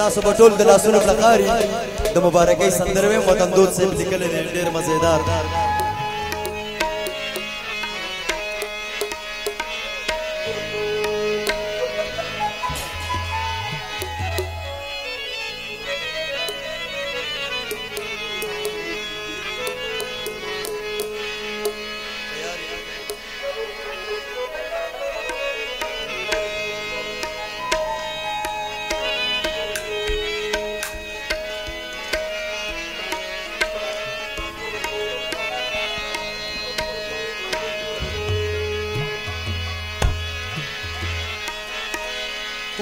تاسو به ټول د لاسونو کلکاري د مبارکۍ سندروې متندود صاحب لیکلی دی ډېر مزیدار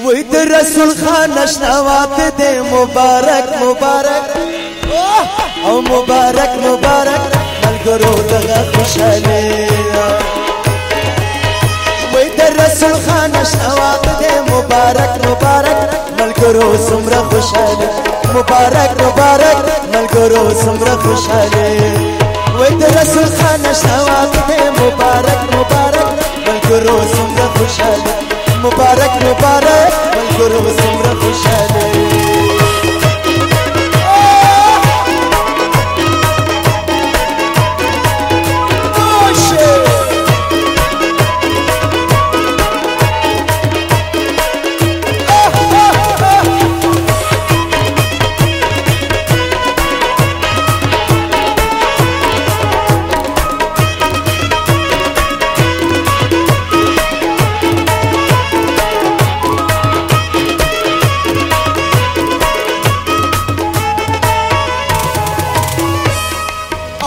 وای د رسول خان نشنوات دې مبارک مبارک او مبارک مبارک ملګرو دغه خوشاله وای د رسول خان نشنوات دې مبارک مبارک ملګرو سمره خوشاله مبارک مبارک ملګرو سمره خوشاله وای د رسول خان نشنوات دې Guru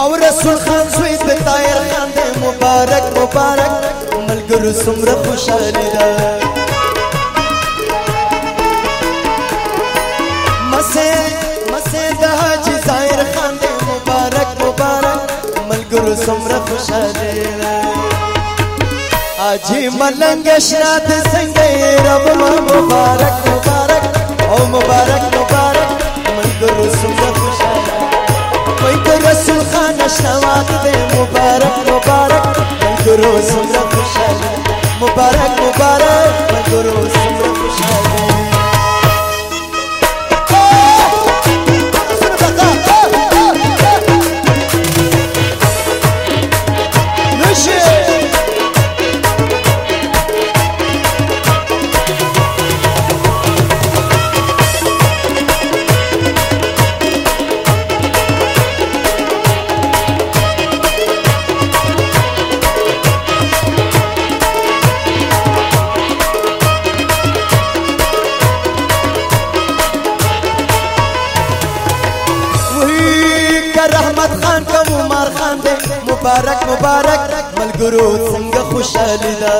او رسول خان زوی د طاهر خان دې مبارک مبارک ملګرو سمره خوشاله ده مسه مسه د حاجی طاهر خان دې مبارک مبارک ملګرو سمره خوشاله ده حاجی ملنګ شنات څنګه رب مبارک مبارک او مبارک गुरु सुन खुश मुबारक मुबारक गुरु احمد خان کم عمر خان دی مبارک مبارک ملګرو څنګه خوشاله ده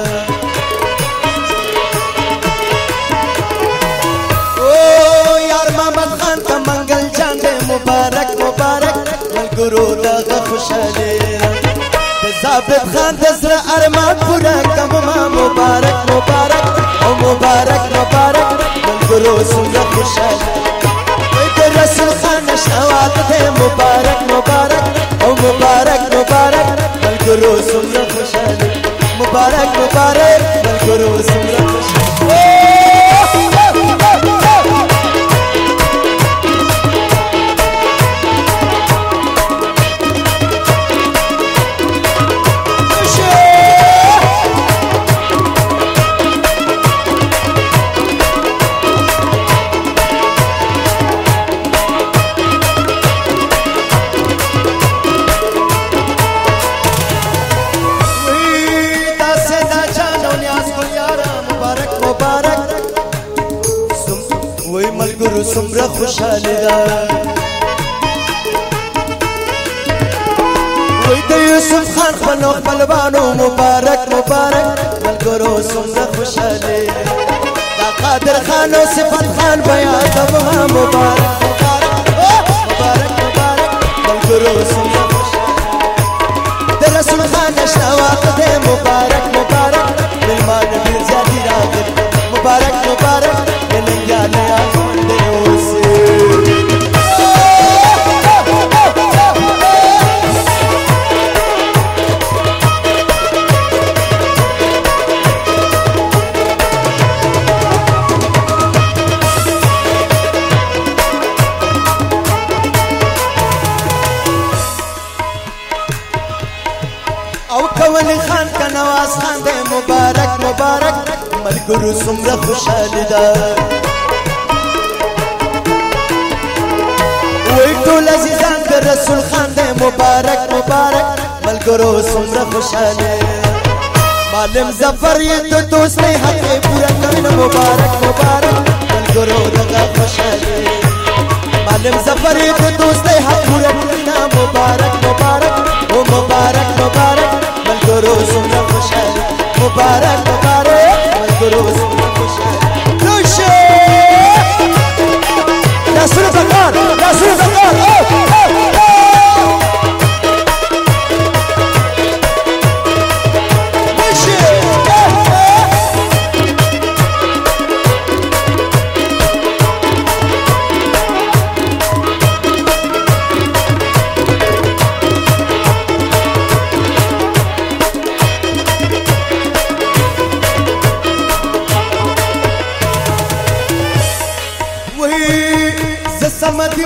او یار محمد خان کم منګل جان دی مبارک مبارک ملګرو دغه خوشاله ده زابط خان د سره ارمان پورا کم ما مبارک مبارک او مبارک مبارک ملګرو څنګه خوشاله करो सुमरा खुशाल मुबारक मुबारक बल करो सुमरा खुशाल خوشحالي ده وای د یوسف خان خپلو خپلوانو مبارک مبارک ملګرو څومره خوشحالي دا قادر خان او صفت خان بیا ته مبارک مبارک مبارک ملګرو څومره رسول خان نشتا وقت مبارک مبارک ملمان دل زیادی راگر مبارک مبارک دلنگیا نیا ولی خان کا نواز خان دے مبارک مبارک ملګرو څومره خوشالی دا وی ټول عزیزان رسول خان دے مبارک مبارک ملګرو څومره خوشاله مالم زفر یہ تو دوست نه حق پورا کرن مبارک مبارک ملګرو دغه خوشاله مالم زفر یہ تو دوست কবরস্থান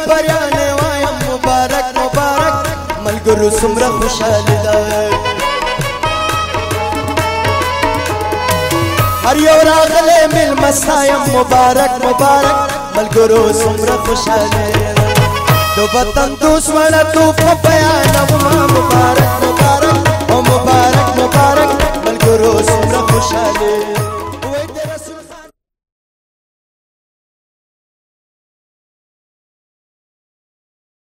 بریانه وایم مبارک مبارک ملګرو سمره خوشاله ده هر یو راغله مل مسایم مبارک مبارک ملګرو سمره خوشاله ده دو وطن دوسمنه تو په بیانوم